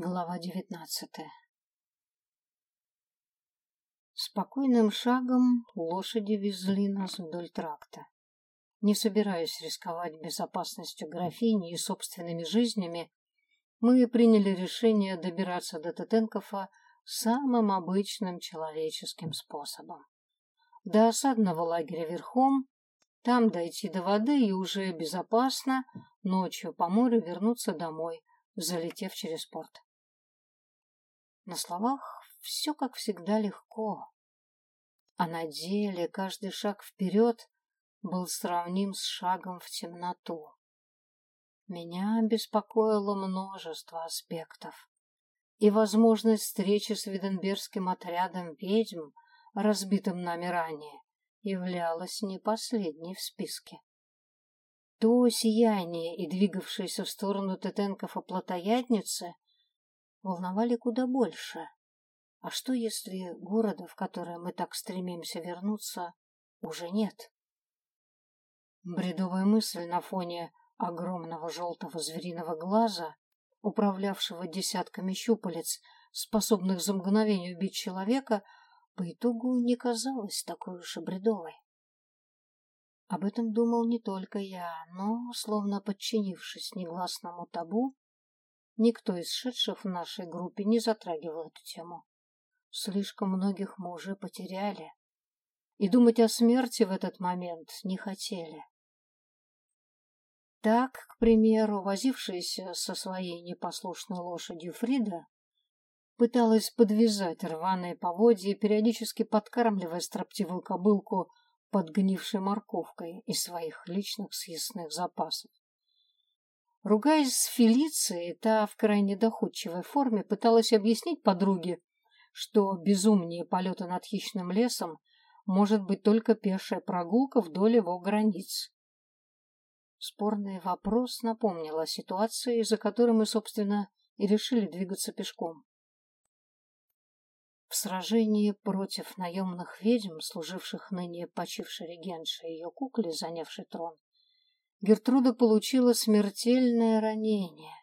Глава девятнадцатая Спокойным шагом лошади везли нас вдоль тракта. Не собираясь рисковать безопасностью графини и собственными жизнями, мы приняли решение добираться до Тетенкова самым обычным человеческим способом. До осадного лагеря верхом, там дойти до воды и уже безопасно ночью по морю вернуться домой, залетев через порт. На словах все, как всегда, легко. А на деле каждый шаг вперед был сравним с шагом в темноту. Меня беспокоило множество аспектов. И возможность встречи с Виденбергским отрядом ведьм, разбитым нами ранее, являлась не последней в списке. То сияние и двигавшееся в сторону Тетенков и плотоядницы — волновали куда больше. А что, если города, в который мы так стремимся вернуться, уже нет? Бредовая мысль на фоне огромного желтого звериного глаза, управлявшего десятками щупалец, способных за мгновение убить человека, по итогу не казалась такой уж и бредовой. Об этом думал не только я, но, словно подчинившись негласному табу, Никто из шедших в нашей группе не затрагивал эту тему. Слишком многих мы уже потеряли. И думать о смерти в этот момент не хотели. Так, к примеру, возившаяся со своей непослушной лошадью Фрида пыталась подвязать рваные поводья, периодически подкармливая строптивую кобылку подгнившей морковкой из своих личных съестных запасов. Ругаясь с Фелицией, та в крайне доходчивой форме пыталась объяснить подруге, что безумнее полета над хищным лесом может быть только пешая прогулка вдоль его границ. Спорный вопрос напомнил о ситуации, из-за которой мы, собственно, и решили двигаться пешком. В сражении против наемных ведьм, служивших ныне почившей регеншей и ее кукле, занявшей трон, Гертруда получила смертельное ранение,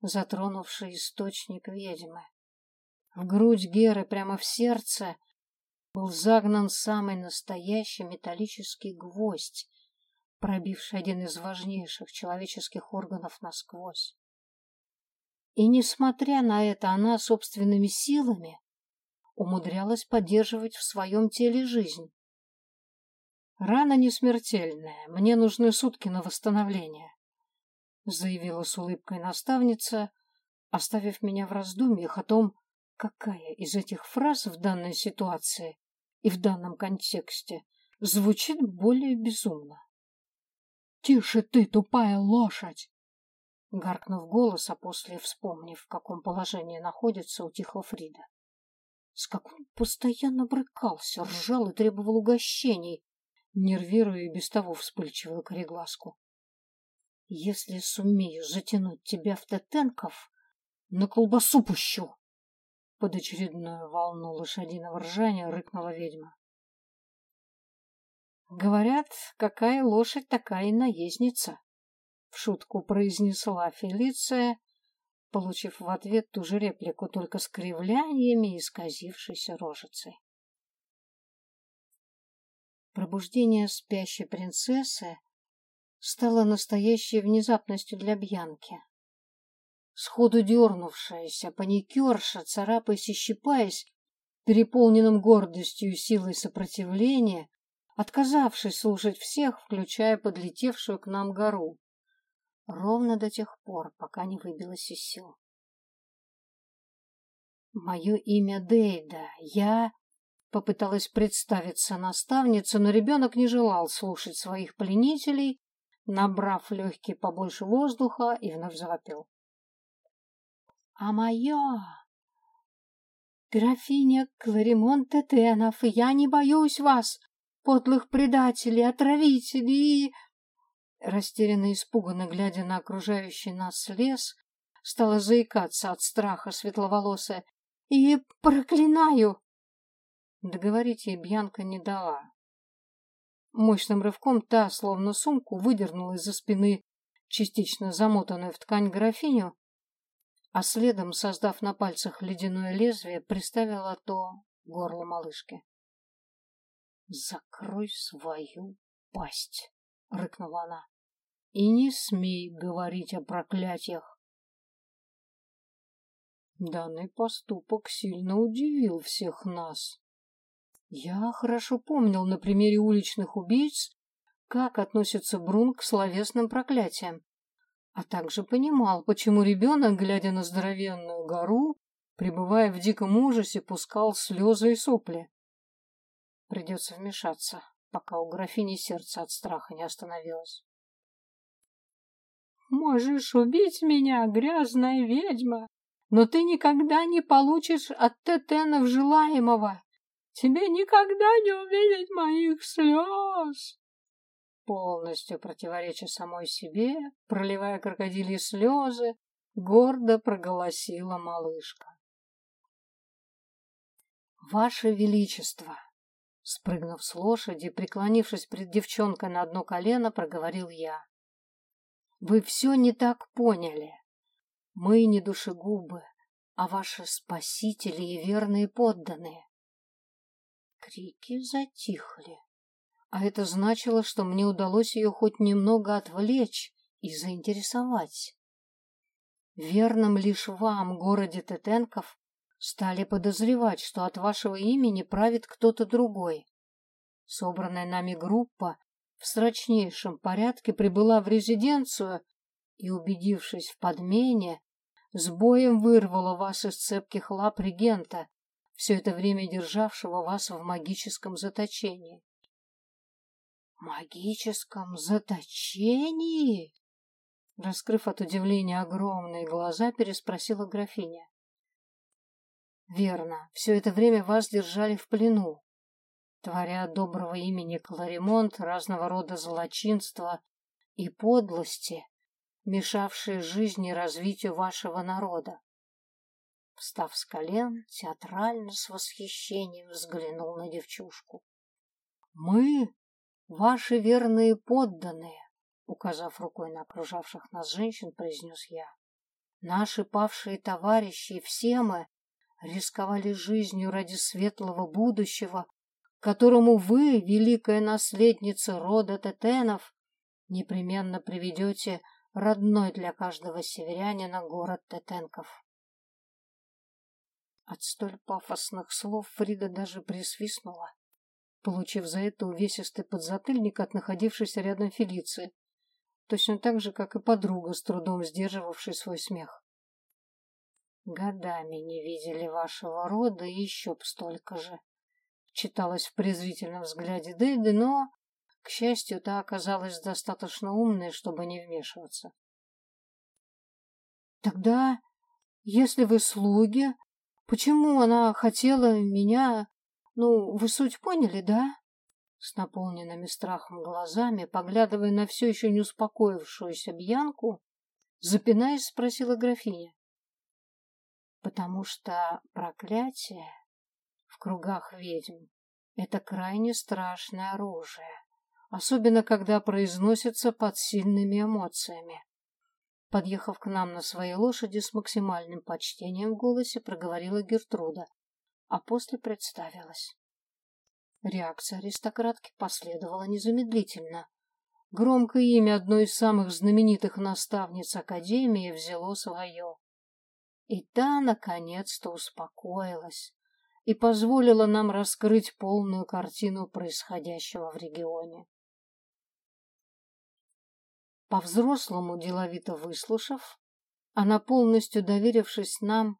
затронувшее источник ведьмы. В грудь Геры прямо в сердце был загнан самый настоящий металлический гвоздь, пробивший один из важнейших человеческих органов насквозь. И, несмотря на это, она собственными силами умудрялась поддерживать в своем теле жизнь. Рана не смертельная, мне нужны сутки на восстановление, заявила с улыбкой наставница, оставив меня в раздумьях о том, какая из этих фраз в данной ситуации и в данном контексте звучит более безумно. «Тише ты, тупая лошадь!» Гаркнув голос, а после вспомнив, в каком положении находится, утихла Фрида. С как он постоянно брыкался, ржал и требовал угощений, нервируя и без того вспыльчивую кореглазку. Если сумею затянуть тебя в Тетенков, на колбасу пущу! Под очередную волну лошадиного ржания рыкнула ведьма. Говорят, какая лошадь, такая и наездница. В шутку произнесла Фелиция, получив в ответ ту же реплику, только с кривляниями и исказившейся рожицей. Пробуждение спящей принцессы стало настоящей внезапностью для Бьянки. Сходу дернувшаяся, паникерша, царапаясь и щипаясь, переполненным гордостью и силой сопротивления, отказавшись слушать всех, включая подлетевшую к нам гору, ровно до тех пор, пока не выбилась из сил. Мое имя Дейда. Я Попыталась представиться наставница, но ребенок не желал слушать своих пленителей, набрав легкие побольше воздуха и вновь завопил. — А моя графиня Кларимон Тетенов, я не боюсь вас, подлых предателей, отравителей. Растерянно и испуганно глядя на окружающий нас лес, стала заикаться от страха светловолосая. «И проклинаю! Договорить ей Бьянка не дала. Мощным рывком та, словно сумку, выдернула из-за спины частично замотанную в ткань графиню, а следом, создав на пальцах ледяное лезвие, приставила то горло малышки. «Закрой свою пасть!» — рыкнула она. «И не смей говорить о проклятиях!» Данный поступок сильно удивил всех нас. Я хорошо помнил на примере уличных убийц, как относится Брун к словесным проклятиям, а также понимал, почему ребенок, глядя на здоровенную гору, пребывая в диком ужасе, пускал слезы и сопли. Придется вмешаться, пока у графини сердце от страха не остановилось. «Можешь убить меня, грязная ведьма, но ты никогда не получишь от Тетенов желаемого. Тебе никогда не увидеть моих слез!» Полностью противореча самой себе, проливая крокодильи слезы, гордо проголосила малышка. «Ваше Величество!» Спрыгнув с лошади, преклонившись пред девчонкой на одно колено, проговорил я. «Вы все не так поняли. Мы не душегубы, а ваши спасители и верные подданные. Крики затихли, а это значило, что мне удалось ее хоть немного отвлечь и заинтересовать. Верным лишь вам, городе Тетенков, стали подозревать, что от вашего имени правит кто-то другой. Собранная нами группа в срочнейшем порядке прибыла в резиденцию и, убедившись в подмене, с боем вырвала вас из цепких лап регента, все это время державшего вас в магическом заточении. Магическом заточении? Раскрыв от удивления огромные глаза, переспросила графиня. Верно, все это время вас держали в плену, творя доброго имени Кларимонт разного рода злочинства и подлости, мешавшие жизни и развитию вашего народа. Встав с колен, театрально с восхищением взглянул на девчушку. «Мы, ваши верные подданные», — указав рукой на окружавших нас женщин, произнес я. «Наши павшие товарищи все мы рисковали жизнью ради светлого будущего, которому вы, великая наследница рода Тетенов, непременно приведете родной для каждого северянина город Тетенков. От столь пафосных слов Фрида даже присвистнула, получив за это увесистый подзатыльник от находившейся рядом Фелиции, точно так же, как и подруга, с трудом сдерживавшей свой смех. Годами не видели вашего рода и еще б столько же. Читалось в презрительном взгляде Дэйды, но, к счастью, та оказалась достаточно умной, чтобы не вмешиваться. Тогда, если вы слуги, почему она хотела меня... Ну, вы суть поняли, да? С наполненными страхом глазами, поглядывая на все еще не успокоившуюся Бьянку, запинаясь, спросила графиня потому что проклятие в кругах ведьм — это крайне страшное оружие, особенно когда произносится под сильными эмоциями. Подъехав к нам на своей лошади с максимальным почтением в голосе, проговорила Гертруда, а после представилась. Реакция аристократки последовала незамедлительно. Громкое имя одной из самых знаменитых наставниц Академии взяло свое. И та, наконец-то, успокоилась и позволила нам раскрыть полную картину происходящего в регионе. По-взрослому деловито выслушав, она, полностью доверившись нам,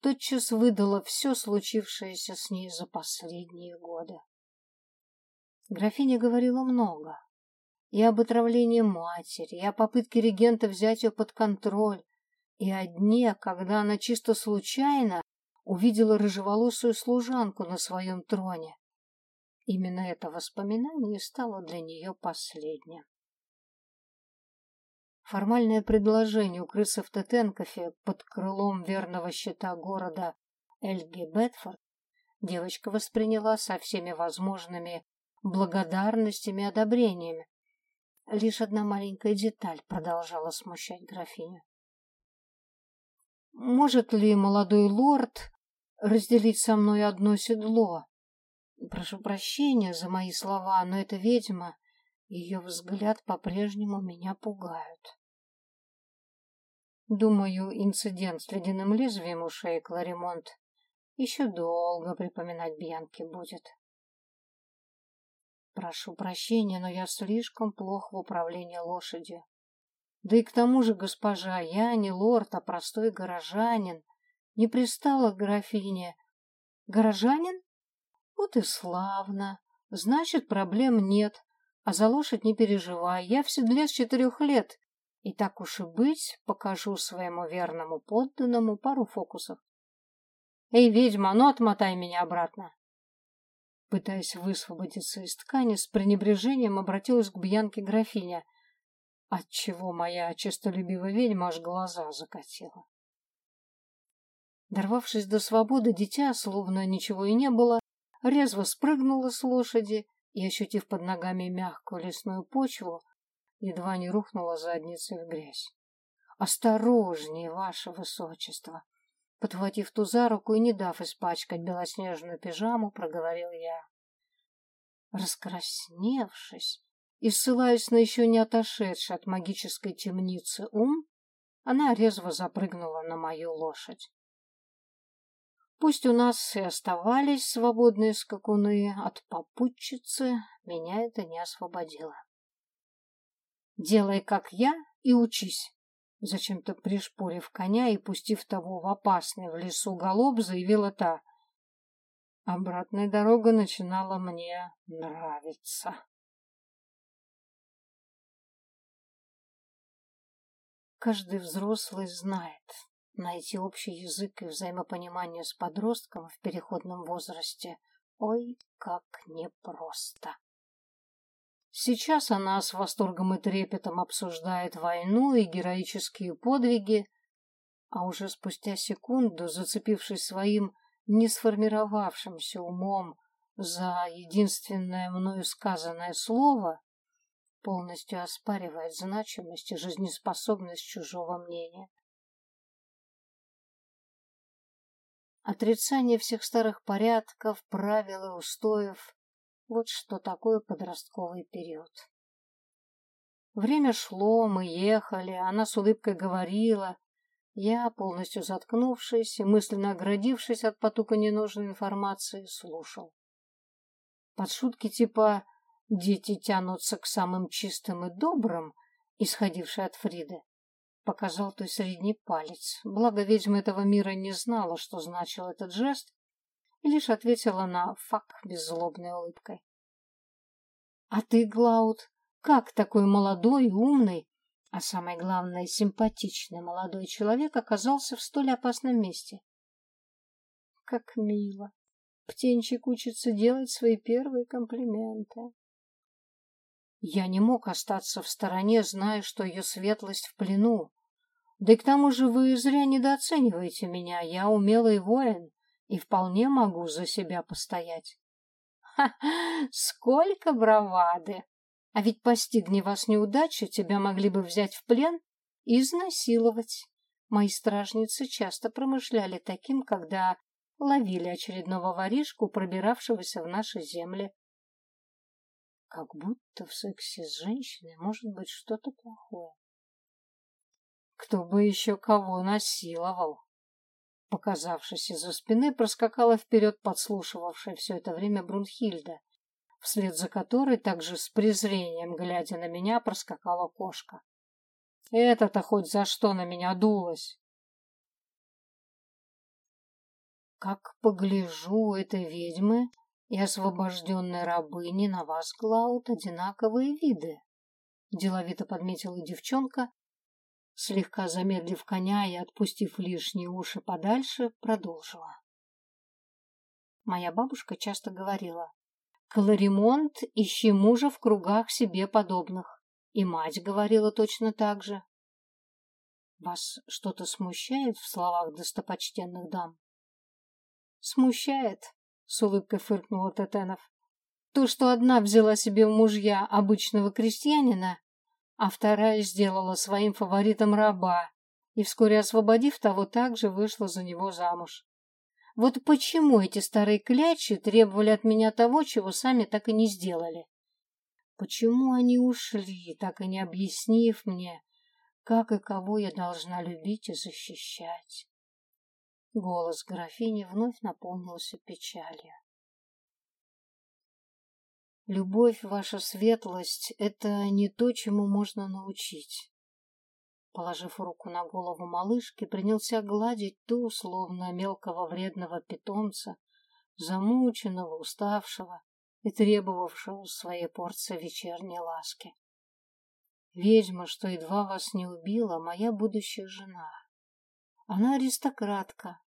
тотчас выдала все случившееся с ней за последние годы. Графиня говорила много. И об отравлении матери, и о попытке регента взять ее под контроль, и о дне, когда она чисто случайно увидела рыжеволосую служанку на своем троне. Именно это воспоминание стало для нее последним. Формальное предложение укрыться в Тетенкофе под крылом верного щита города Эльги Бетфорд девочка восприняла со всеми возможными благодарностями и одобрениями. Лишь одна маленькая деталь продолжала смущать графиню. может ли молодой лорд разделить со мной одно седло? Прошу прощения за мои слова, но эта ведьма, ее взгляд по-прежнему меня пугают. Думаю, инцидент с ледяным лезвием у шеи Кларимонт еще долго припоминать Бьянке будет. Прошу прощения, но я слишком плох в управлении лошадью. Да и к тому же, госпожа, я не лорд, а простой горожанин. Не пристала к графине. Горожанин? Вот и славно. Значит, проблем нет. А за лошадь не переживай. Я в седле с четырех лет. И так уж и быть, покажу своему верному подданному пару фокусов. Эй, ведьма, ну отмотай меня обратно. Пытаясь высвободиться из ткани, с пренебрежением обратилась к Бьянке графиня, отчего моя честолюбивая ведьма аж глаза закатила. Дорвавшись до свободы, дитя, словно ничего и не было, резво спрыгнула с лошади и, ощутив под ногами мягкую лесную почву, едва не рухнула задницей в грязь. «Осторожнее, ваше высочество!» Подхватив ту за руку и не дав испачкать белоснежную пижаму, проговорил я. Раскрасневшись и ссылаясь на еще не отошедший от магической темницы ум, она резво запрыгнула на мою лошадь. Пусть у нас и оставались свободные скакуны от попутчицы, меня это не освободило. Делай, как я, и учись. Зачем-то пришпорив коня и пустив того в опасный в лесу галоп, заявила та. Обратная дорога начинала мне нравиться. Каждый взрослый знает, найти общий язык и взаимопонимание с подростком в переходном возрасте, ой, как непросто. Сейчас она с восторгом и трепетом обсуждает войну и героические подвиги, а уже спустя секунду, зацепившись своим не сформировавшимся умом за единственное мною сказанное слово, полностью оспаривает значимость и жизнеспособность чужого мнения. Отрицание всех старых порядков, правил и устоев вот что такое подростковый период. Время шло, мы ехали, она с улыбкой говорила. Я, полностью заткнувшись и мысленно оградившись от потока ненужной информации, слушал. Под шутки типа «дети тянутся к самым чистым и добрым», исходившие от Фриды, показал той средний палец. Благо ведьма этого мира не знала, что значил этот жест, и лишь ответила на фак беззлобной улыбкой. «А ты, Глауд, как такой молодой, умный, а самое главное, симпатичный молодой человек оказался в столь опасном месте?» «Как мило! Птенчик учится делать свои первые комплименты». Я не мог остаться в стороне, зная, что ее светлость в плену. Да и к тому же вы зря недооцениваете меня. Я умелый воин и вполне могу за себя постоять. Ха, сколько бравады! А ведь постигни вас неудача, тебя могли бы взять в плен и изнасиловать. Мои стражницы часто промышляли таким, когда ловили очередного воришку, пробиравшегося в наши земли. Как будто в сексе с женщиной может быть что-то плохое. Кто бы еще кого насиловал? Показавшись из-за спины, проскакала вперед подслушивавшая все это время Брунхильда, вслед за которой, также с презрением, глядя на меня, проскакала кошка. Это-то хоть за что на меня дулась? Как погляжу этой ведьмы и освобожденной рабыни на вас, Глаут, одинаковые виды. Деловито подметила девчонка, Слегка замедлив коня и отпустив лишние уши подальше, продолжила. Моя бабушка часто говорила, «Кларимонт, ищи мужа в кругах себе подобных». И мать говорила точно так же. Вас что-то смущает в словах достопочтенных дам? Смущает, с улыбкой фыркнула Тетенов. То, что одна взяла себе мужья обычного крестьянина, а вторая сделала своим фаворитом раба, и вскоре освободив того, также вышла за него замуж. Вот почему эти старые клячи требовали от меня того, чего сами так и не сделали? Почему они ушли, так и не объяснив мне, как и кого я должна любить и защищать? Голос графини вновь наполнился печалью. Любовь, ваша светлость, это не то, чему можно научить. Положив руку на голову малышки, принялся гладить ту, словно мелкого вредного питомца, замученного, уставшего и требовавшего своей порции вечерней ласки. Ведьма, что едва вас не убила, моя будущая жена. Она аристократка,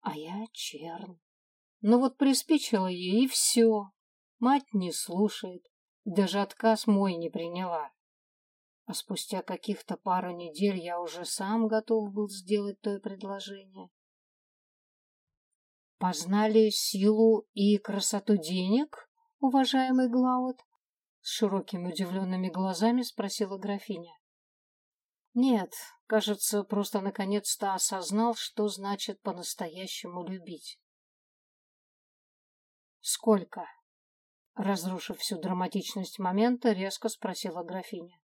а я чернь. Но вот приспичило ей, и все. Мать не слушает, даже отказ мой не приняла. А спустя каких-то пару недель я уже сам готов был сделать то предложение. Познали силу и красоту денег, уважаемый Глауд? С широкими удивленными глазами спросила графиня. Нет, кажется, просто наконец-то осознал, что значит по-настоящему любить. Сколько? Разрушив всю драматичность момента, резко спросила графиня.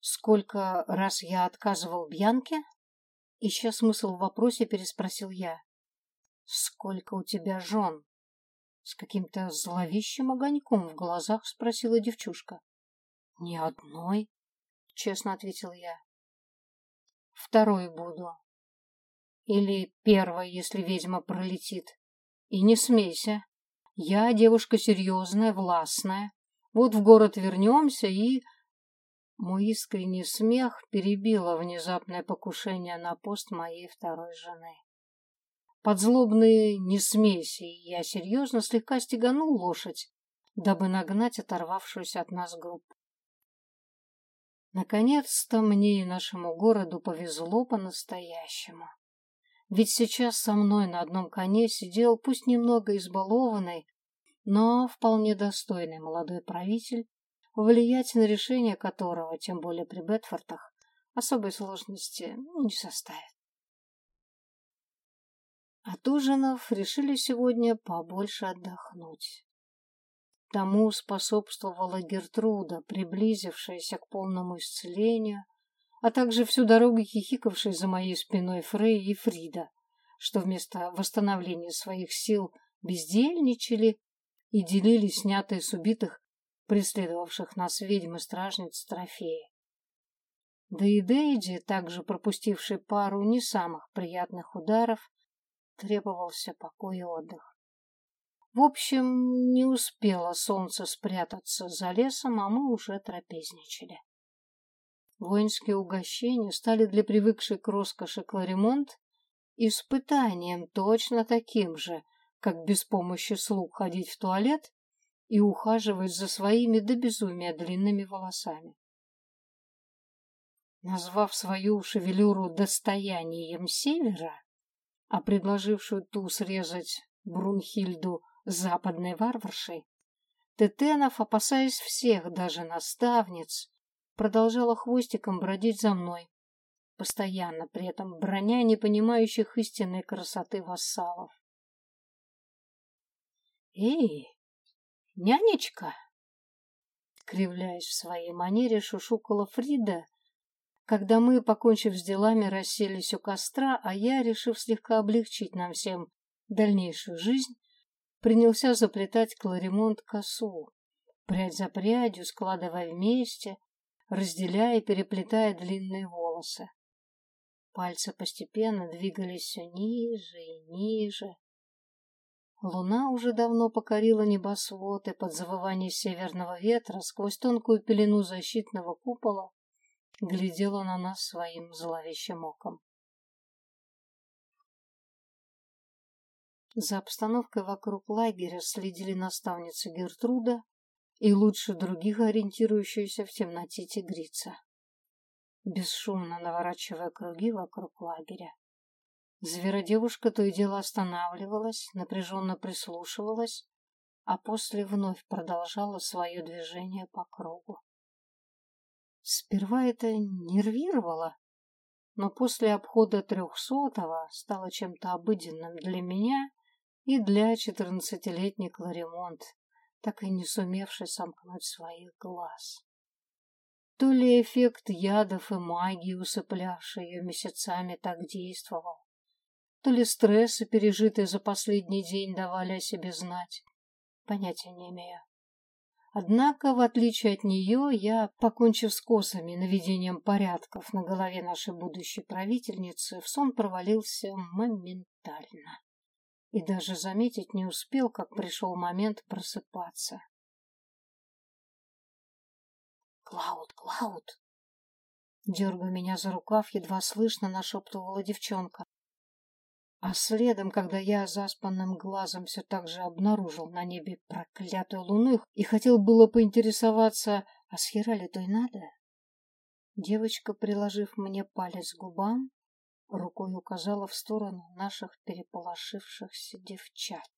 Сколько раз я отказывал Бьянке? Ища смысл в вопросе, переспросил я. Сколько у тебя жен? С каким-то зловещим огоньком в глазах спросила девчушка. Ни одной, честно ответил я. Второй буду. Или первой, если ведьма пролетит. И не смейся. Я девушка серьезная, властная. Вот в город вернемся и... Мой искренний смех перебило внезапное покушение на пост моей второй жены. Под злобные «не смейся» я серьезно слегка стеганул лошадь, дабы нагнать оторвавшуюся от нас группу. Наконец-то мне и нашему городу повезло по-настоящему. Ведь сейчас со мной на одном коне сидел, пусть немного избалованный, но вполне достойный молодой правитель, влиять на решение которого, тем более при Бетфортах, особой сложности не составит. От ужинов решили сегодня побольше отдохнуть. Тому способствовала Гертруда, приблизившаяся к полному исцелению, а также всю дорогу хихикавшие за моей спиной Фрей и Фрида, что вместо восстановления своих сил бездельничали и делили снятые с убитых, преследовавших нас ведьмы-стражниц трофеи. Да и Дейди, также пропустивший пару не самых приятных ударов, требовался покой и отдых. В общем, не успело солнце спрятаться за лесом, а мы уже трапезничали. Воинские угощения стали для привыкшей к роскоши Кларимонт испытанием точно таким же, как без помощи слуг ходить в туалет и ухаживать за своими до безумия длинными волосами. Назвав свою шевелюру достоянием севера, а предложившую ту срезать Брунхильду западной варваршей, Тетенов, опасаясь всех, даже наставниц, продолжала хвостиком бродить за мной, постоянно при этом броня непонимающих истинной красоты вассалов. «Эй, нянечка!» Кривляясь в своей манере, шушукала Фрида, когда мы, покончив с делами, расселись у костра, а я, решив слегка облегчить нам всем дальнейшую жизнь, принялся заплетать кларимонт косу, прядь за прядью, складывая вместе, разделяя и переплетая длинные волосы. Пальцы постепенно двигались все ниже и ниже. Луна уже давно покорила небосвод, и под завывание северного ветра сквозь тонкую пелену защитного купола глядела на нас своим зловещим оком. За обстановкой вокруг лагеря следили наставница Гертруда и лучше других ориентирующаяся в темноте тигрица, бесшумно наворачивая круги вокруг лагеря. Зверодевушка то и дело останавливалась, напряженно прислушивалась, а после вновь продолжала свое движение по кругу. Сперва это нервировало, но после обхода трехсотого стало чем-то обыденным для меня и для четырнадцатилетней Кларемонт, так и не сумевший сомкнуть своих глаз. То ли эффект ядов и магии, усыплявший ее месяцами, так действовал, то ли стрессы, пережитые за последний день, давали о себе знать. Понятия не имею. Однако, в отличие от нее, я, покончив с косами наведением порядков на голове нашей будущей правительницы, в сон провалился моментально. И даже заметить не успел, как пришел момент просыпаться. «Клауд, Клауд!» Дергая меня за рукав, едва слышно нашептывала девчонка. А следом, когда я заспанным глазом все так же обнаружил на небе проклятую луну и хотел было поинтересоваться, а с хера ли и надо? Девочка, приложив мне палец к губам, рукой указала в сторону наших переполошившихся девчат.